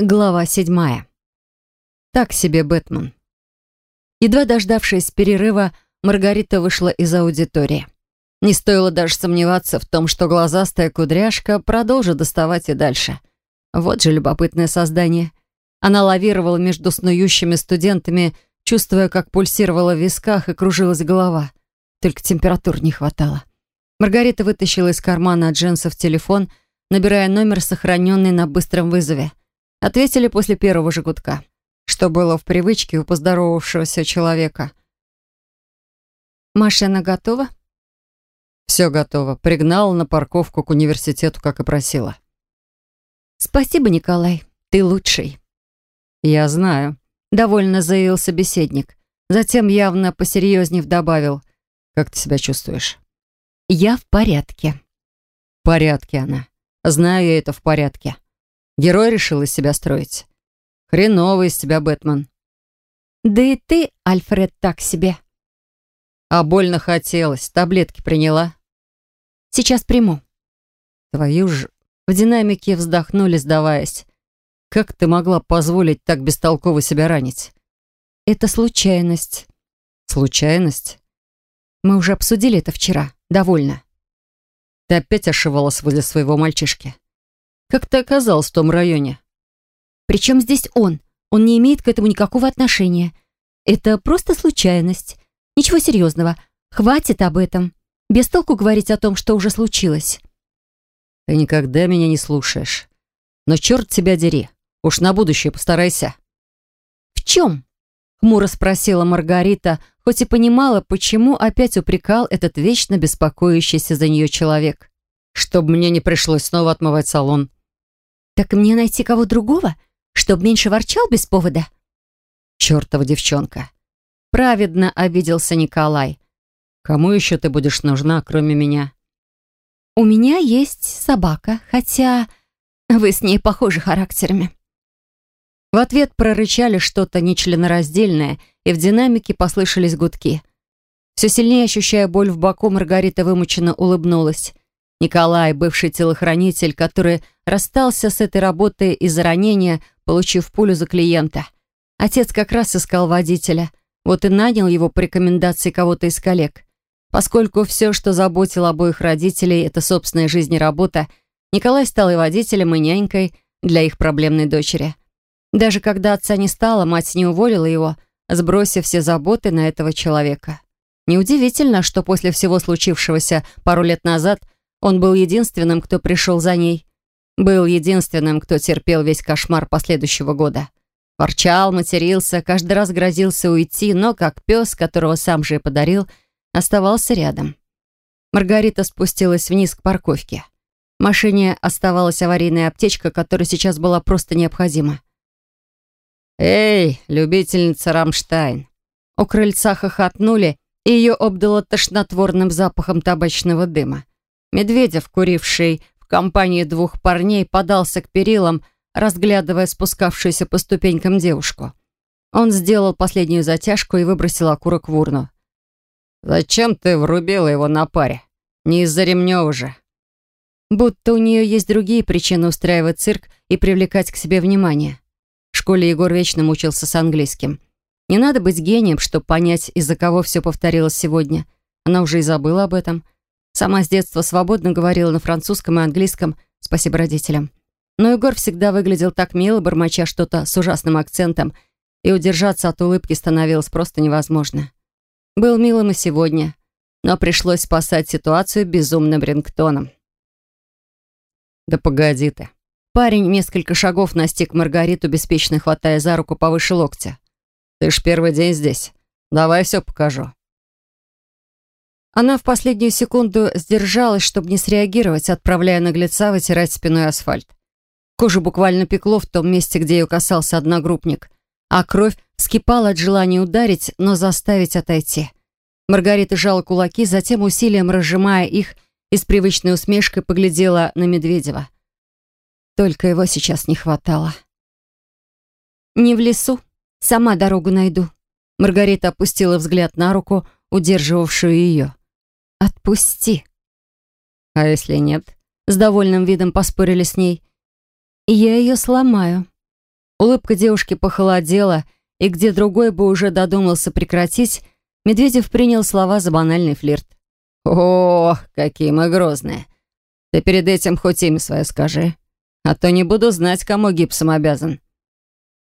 Глава седьмая. Так себе Бэтмен. Едва дождавшись перерыва, Маргарита вышла из аудитории. Не стоило даже сомневаться в том, что глазастая кудряшка продолжит доставать и дальше. Вот же любопытное создание. Она лавировала между снующими студентами, чувствуя, как пульсировала в висках и кружилась голова. Только температур не хватало. Маргарита вытащила из кармана джинсов телефон, набирая номер, сохраненный на быстром вызове. Ответили после первого же гудка, что было в привычке у поздоровавшегося человека. «Машина готова?» «Все готово. Пригнала на парковку к университету, как и просила». «Спасибо, Николай. Ты лучший». «Я знаю», — довольно заявил собеседник. Затем явно посерьезнее добавил. «Как ты себя чувствуешь?» «Я в порядке». «В порядке она. Знаю я это в порядке». Герой решил из себя строить. Хреновый из тебя, Бэтмен. Да и ты, Альфред, так себе. А больно хотелось. Таблетки приняла? Сейчас приму. Твою ж... В динамике вздохнули, сдаваясь. Как ты могла позволить так бестолково себя ранить? Это случайность. Случайность? Мы уже обсудили это вчера. Довольно. Ты опять ошивалась возле своего мальчишки. Как ты оказалась в том районе? Причем здесь он? Он не имеет к этому никакого отношения. Это просто случайность. Ничего серьезного. Хватит об этом. Без толку говорить о том, что уже случилось. Ты никогда меня не слушаешь. Но черт тебя дери. Уж на будущее постарайся. В чем? Хмуро спросила Маргарита, хоть и понимала, почему опять упрекал этот вечно беспокоящийся за нее человек. Чтобы мне не пришлось снова отмывать салон. «Так мне найти кого другого, чтоб меньше ворчал без повода?» «Чертова девчонка!» Праведно обиделся Николай. «Кому еще ты будешь нужна, кроме меня?» «У меня есть собака, хотя вы с ней похожи характерами». В ответ прорычали что-то нечленораздельное, и в динамике послышались гудки. Все сильнее ощущая боль в боку, Маргарита вымученно улыбнулась. Николай, бывший телохранитель, который расстался с этой работой из-за ранения, получив пулю за клиента. Отец как раз искал водителя, вот и нанял его по рекомендации кого-то из коллег. Поскольку все, что заботило обоих родителей, это собственная жизнь и работа, Николай стал и водителем, и нянькой для их проблемной дочери. Даже когда отца не стало, мать не уволила его, сбросив все заботы на этого человека. Неудивительно, что после всего случившегося пару лет назад – он был единственным, кто пришел за ней. Был единственным, кто терпел весь кошмар последующего года. Ворчал, матерился, каждый раз грозился уйти, но, как пес, которого сам же и подарил, оставался рядом. Маргарита спустилась вниз к парковке. В машине оставалась аварийная аптечка, которая сейчас была просто необходима. «Эй, любительница Рамштайн!» У крыльца хохотнули, и ее обдало тошнотворным запахом табачного дыма. Медведев, куривший в компании двух парней, подался к перилам, разглядывая спускавшуюся по ступенькам девушку. Он сделал последнюю затяжку и выбросил окурок в урну. «Зачем ты врубила его на паре? Не из-за Ремнева же». Будто у нее есть другие причины устраивать цирк и привлекать к себе внимание. В школе Егор вечно мучился с английским. Не надо быть гением, чтобы понять, из-за кого все повторилось сегодня. Она уже и забыла об этом. Сама с детства свободно говорила на французском и английском, спасибо родителям. Но Егор всегда выглядел так мило, бормоча что-то с ужасным акцентом, и удержаться от улыбки становилось просто невозможно. Был милым и сегодня, но пришлось спасать ситуацию безумным рингтоном. «Да погоди ты». Парень несколько шагов настиг Маргариту, беспечно хватая за руку повыше локтя. «Ты ж первый день здесь. Давай все покажу». Она в последнюю секунду сдержалась, чтобы не среагировать, отправляя наглеца вытирать спиной асфальт. Кожу буквально пекло в том месте, где ее касался одногруппник, а кровь вскипала от желания ударить, но заставить отойти. Маргарита жала кулаки, затем усилием разжимая их и с привычной усмешкой поглядела на Медведева. Только его сейчас не хватало. «Не в лесу. Сама дорогу найду». Маргарита опустила взгляд на руку, удерживавшую ее. «Отпусти». «А если нет?» С довольным видом поспорили с ней. «Я ее сломаю». Улыбка девушки похолодела, и где другой бы уже додумался прекратить, Медведев принял слова за банальный флирт. «О, какие мы грозные! Ты перед этим хоть имя свое скажи, а то не буду знать, кому гипсом обязан».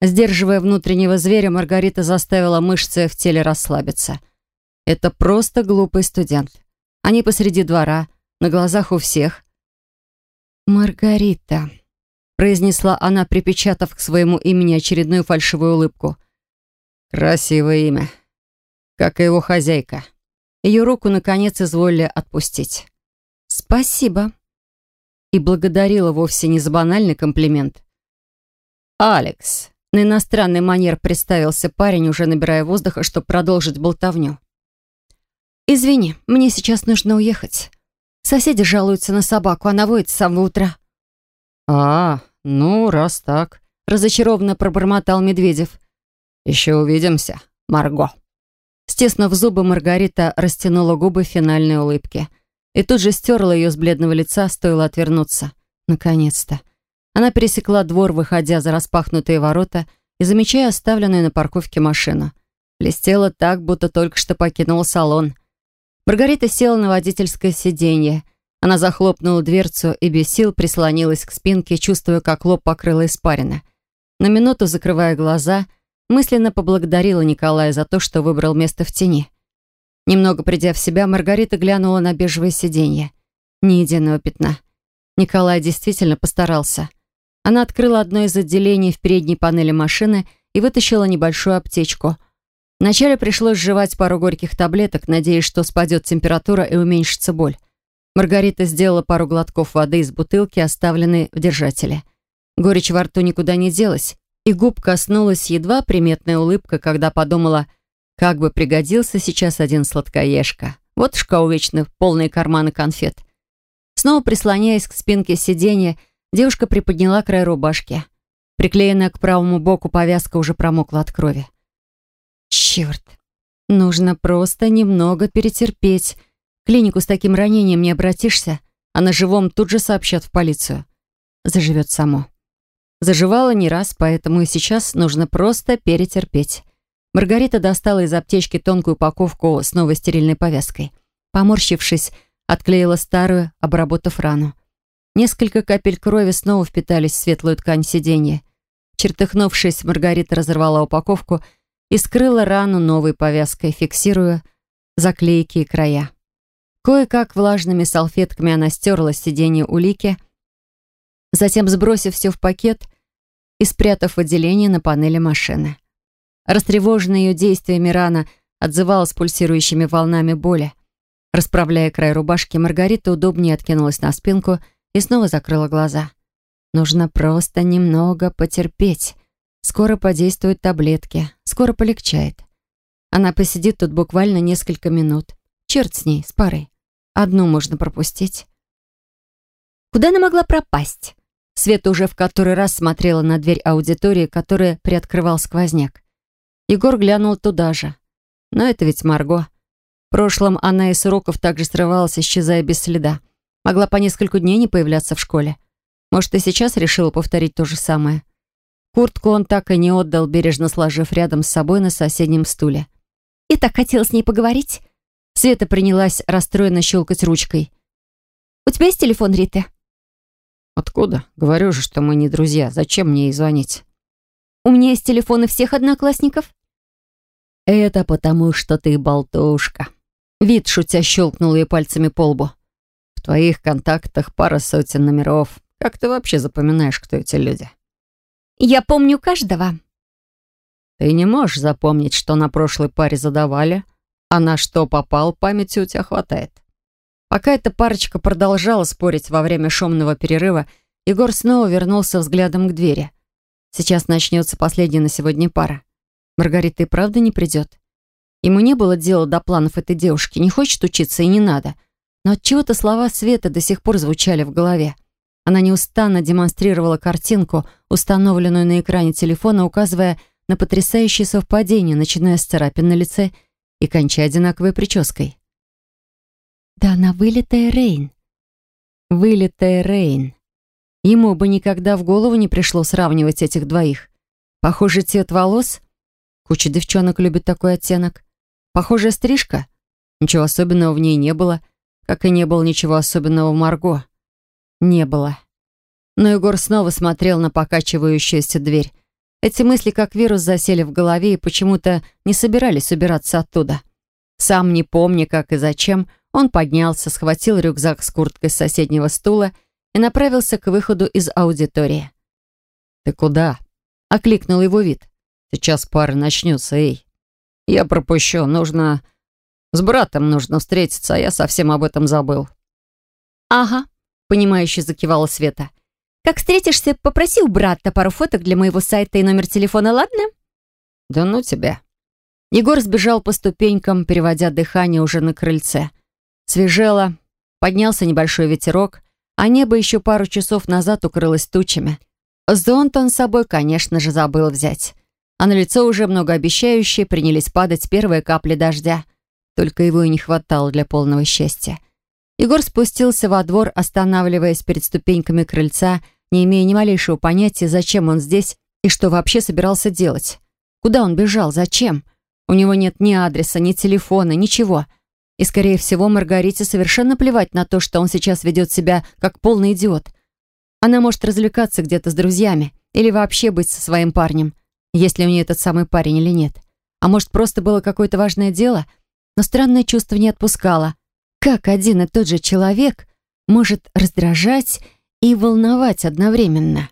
Сдерживая внутреннего зверя, Маргарита заставила мышцы в теле расслабиться. Это просто глупый студент. Они посреди двора, на глазах у всех. «Маргарита», — произнесла она, припечатав к своему имени очередную фальшивую улыбку. «Красивое имя, как и его хозяйка». Ее руку, наконец, изволили отпустить. «Спасибо». И благодарила вовсе не за банальный комплимент. «Алекс», на иностранный манер представился парень, уже набирая воздуха, чтобы продолжить болтовню. «Извини, мне сейчас нужно уехать. Соседи жалуются на собаку, она воет с самого утра». «А, ну, раз так», — разочарованно пробормотал Медведев. «Еще увидимся, Марго». Стеснув зубы, Маргарита растянула губы в финальной улыбке. И тут же стерла ее с бледного лица, стоило отвернуться. Наконец-то. Она пересекла двор, выходя за распахнутые ворота и замечая оставленную на парковке машину. Блестела так, будто только что покинула салон. Маргарита села на водительское сиденье. Она захлопнула дверцу и без сил прислонилась к спинке, чувствуя, как лоб покрыла испарина. На минуту, закрывая глаза, мысленно поблагодарила Николая за то, что выбрал место в тени. Немного придя в себя, Маргарита глянула на бежевое сиденье. Ни единого пятна. Николай действительно постарался. Она открыла одно из отделений в передней панели машины и вытащила небольшую аптечку. Вначале пришлось жевать пару горьких таблеток, надеясь, что спадет температура и уменьшится боль. Маргарита сделала пару глотков воды из бутылки, оставленной в держателе. Горечь во рту никуда не делась, и губ коснулась едва приметная улыбка, когда подумала, как бы пригодился сейчас один сладкоежка. Вот шка увечно полные карманы конфет. Снова прислоняясь к спинке сиденья, девушка приподняла край рубашки. Приклеенная к правому боку повязка уже промокла от крови. Черт, нужно просто немного перетерпеть. В клинику с таким ранением не обратишься, а на живом тут же сообщат в полицию. Заживет само. Заживала не раз, поэтому и сейчас нужно просто перетерпеть. Маргарита достала из аптечки тонкую упаковку с новой стерильной повязкой. Поморщившись, отклеила старую, обработав рану. Несколько капель крови снова впитались в светлую ткань сиденья. Чертыхнувшись, Маргарита разорвала упаковку и скрыла рану новой повязкой, фиксируя заклейки и края. Кое-как влажными салфетками она стерла сиденье улики, затем, сбросив все в пакет, и спрятав в отделение на панели машины. Растревоженная ее действиями рана отзывалась пульсирующими волнами боли. Расправляя край рубашки, Маргарита удобнее откинулась на спинку и снова закрыла глаза. Нужно просто немного потерпеть. Скоро подействуют таблетки, скоро полегчает. Она посидит тут буквально несколько минут. Черт с ней, с парой. Одну можно пропустить. Куда она могла пропасть? Света уже в который раз смотрела на дверь аудитории, которая приоткрывал сквозняк. Егор глянул туда же. Но это ведь Марго. В прошлом она из уроков также срывалась, исчезая без следа. Могла по несколько дней не появляться в школе. Может, и сейчас решила повторить то же самое. Куртку он так и не отдал, бережно сложив рядом с собой на соседнем стуле. «И так хотела с ней поговорить?» Света принялась расстроенно щелкать ручкой. «У тебя есть телефон Риты?» «Откуда? Говорю же, что мы не друзья. Зачем мне ей звонить?» «У меня есть телефоны всех одноклассников». «Это потому, что ты болтушка». Вид, шутя, щелкнул ей пальцами по лбу. «В твоих контактах пара сотен номеров. Как ты вообще запоминаешь, кто эти люди?» «Я помню каждого». «Ты не можешь запомнить, что на прошлой паре задавали, а на что попал, памяти у тебя хватает». Пока эта парочка продолжала спорить во время шумного перерыва, Егор снова вернулся взглядом к двери. Сейчас начнется последняя на сегодня пара. Маргарита и правда не придет. Ему не было дела до планов этой девушки, не хочет учиться и не надо. Но от чего то слова Светы до сих пор звучали в голове. Она неустанно демонстрировала картинку, установленную на экране телефона, указывая на потрясающее совпадение, начиная с царапин на лице и кончая одинаковой прической. Да она вылитая Рейн. Вылитая Рейн. Ему бы никогда в голову не пришло сравнивать этих двоих. Похожий цвет волос? Куча девчонок любит такой оттенок. Похожая стрижка? Ничего особенного в ней не было, как и не было ничего особенного в Марго. Не было. Но Егор снова смотрел на покачивающуюся дверь. Эти мысли, как вирус, засели в голове и почему-то не собирались убираться оттуда. Сам не помня, как и зачем, он поднялся, схватил рюкзак с курткой с соседнего стула и направился к выходу из аудитории. «Ты куда?» — окликнул его вид. «Сейчас пара начнется, эй. Я пропущу, нужно... С братом нужно встретиться, а я совсем об этом забыл». «Ага», — понимающе закивала Света. «Как встретишься, попроси у брата пару фоток для моего сайта и номер телефона, ладно?» «Да ну тебя». Егор сбежал по ступенькам, переводя дыхание уже на крыльце. Свежело, поднялся небольшой ветерок, а небо еще пару часов назад укрылось тучами. Зонт он с собой, конечно же, забыл взять. А на лицо уже многообещающие принялись падать первые капли дождя. Только его и не хватало для полного счастья. Егор спустился во двор, останавливаясь перед ступеньками крыльца, не имея ни малейшего понятия, зачем он здесь и что вообще собирался делать. Куда он бежал, зачем? У него нет ни адреса, ни телефона, ничего. И, скорее всего, Маргарите совершенно плевать на то, что он сейчас ведет себя как полный идиот. Она может развлекаться где-то с друзьями или вообще быть со своим парнем, если у нее этот самый парень или нет. А может, просто было какое-то важное дело, но странное чувство не отпускало. Как один и тот же человек может раздражать и волновать одновременно?